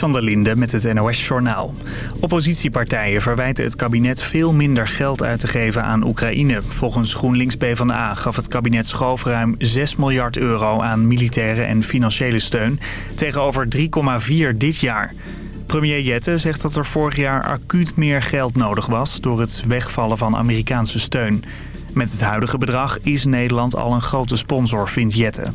van der Linde met het NOS-journaal. Oppositiepartijen verwijten het kabinet veel minder geld uit te geven aan Oekraïne. Volgens GroenLinks PvdA gaf het kabinet Schoof ruim 6 miljard euro aan militaire en financiële steun... tegenover 3,4 dit jaar. Premier Jette zegt dat er vorig jaar acuut meer geld nodig was... door het wegvallen van Amerikaanse steun. Met het huidige bedrag is Nederland al een grote sponsor, vindt Jette.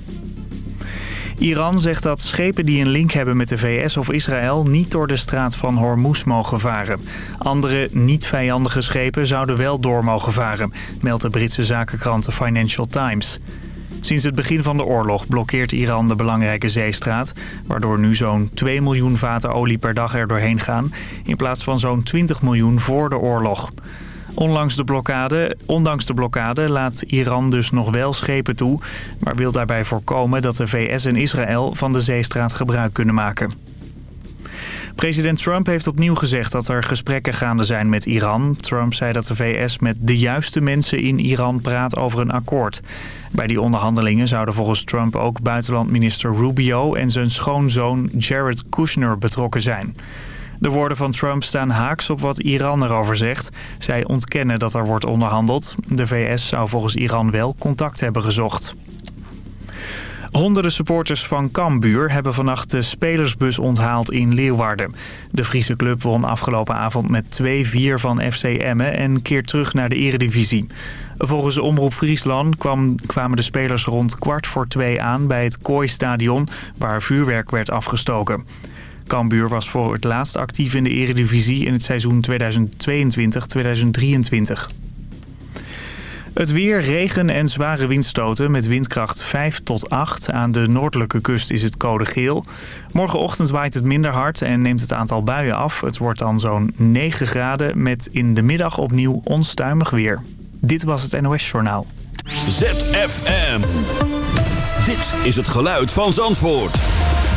Iran zegt dat schepen die een link hebben met de VS of Israël niet door de straat van Hormuz mogen varen. Andere niet-vijandige schepen zouden wel door mogen varen, meldt de Britse zakenkrant The Financial Times. Sinds het begin van de oorlog blokkeert Iran de belangrijke zeestraat... waardoor nu zo'n 2 miljoen vaten olie per dag er doorheen gaan... in plaats van zo'n 20 miljoen voor de oorlog. Ondanks de, blokkade, ondanks de blokkade laat Iran dus nog wel schepen toe... maar wil daarbij voorkomen dat de VS en Israël van de zeestraat gebruik kunnen maken. President Trump heeft opnieuw gezegd dat er gesprekken gaande zijn met Iran. Trump zei dat de VS met de juiste mensen in Iran praat over een akkoord. Bij die onderhandelingen zouden volgens Trump ook buitenlandminister Rubio... en zijn schoonzoon Jared Kushner betrokken zijn. De woorden van Trump staan haaks op wat Iran erover zegt. Zij ontkennen dat er wordt onderhandeld. De VS zou volgens Iran wel contact hebben gezocht. Honderden supporters van Cambuur hebben vannacht de spelersbus onthaald in Leeuwarden. De Friese club won afgelopen avond met 2-4 van FC Emmen en keert terug naar de eredivisie. Volgens de Omroep Friesland kwam, kwamen de spelers rond kwart voor twee aan bij het Kooistadion waar vuurwerk werd afgestoken. Cambuur was voor het laatst actief in de eredivisie in het seizoen 2022-2023. Het weer, regen en zware windstoten met windkracht 5 tot 8. Aan de noordelijke kust is het code geel. Morgenochtend waait het minder hard en neemt het aantal buien af. Het wordt dan zo'n 9 graden met in de middag opnieuw onstuimig weer. Dit was het NOS Journaal. ZFM. Dit is het geluid van Zandvoort.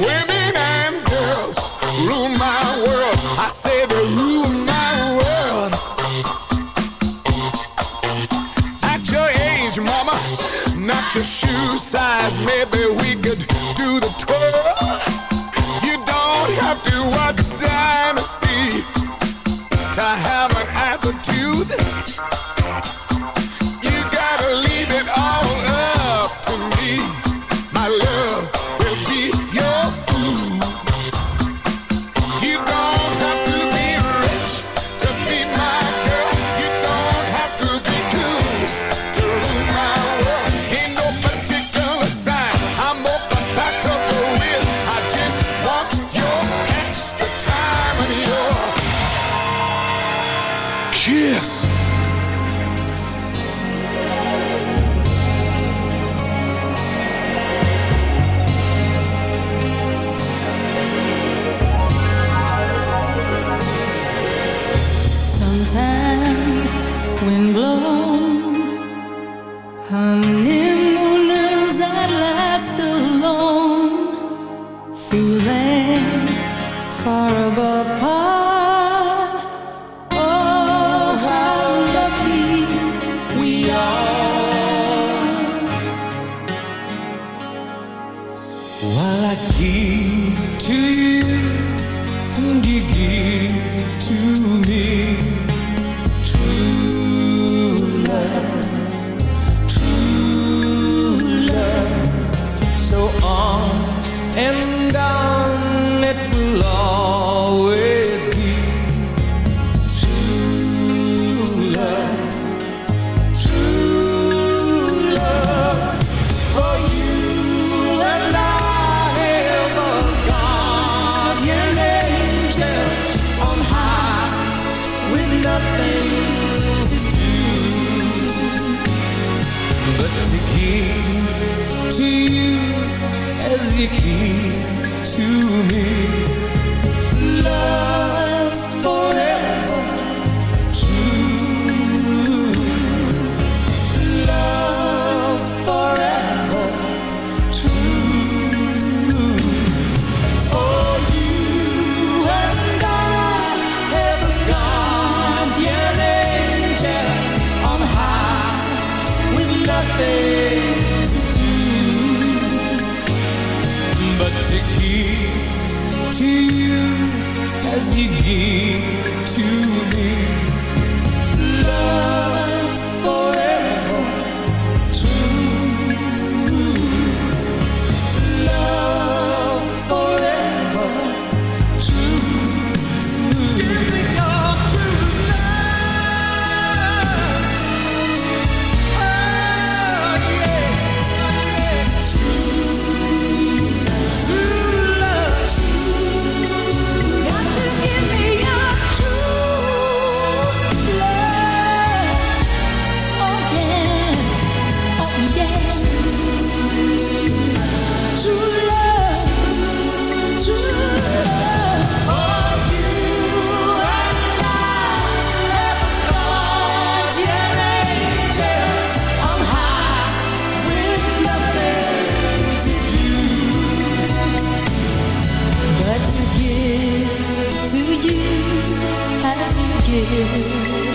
Women and girls rule my world. I say they rule my world. At your age, mama, not your shoe size. Maybe we could do the tour. You don't have to watch chiều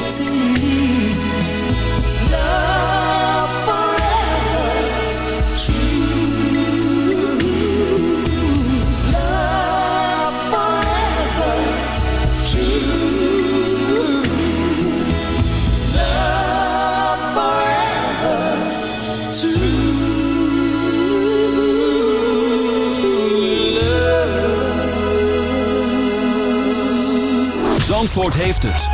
heeft het.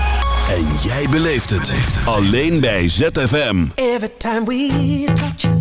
En jij beleeft het. Alleen bij ZFM. Every time we touch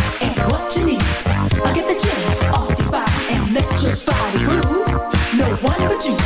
but you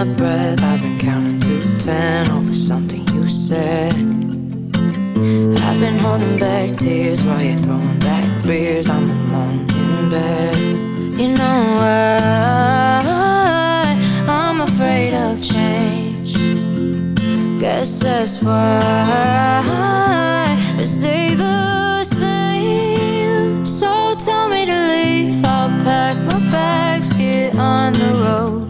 my breath. I've been counting to ten over something you said. I've been holding back tears while you're throwing back beers. I'm alone in bed. You know why I'm afraid of change. Guess that's why we stay the same. So tell me to leave. I'll pack my bags, get on the road.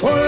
for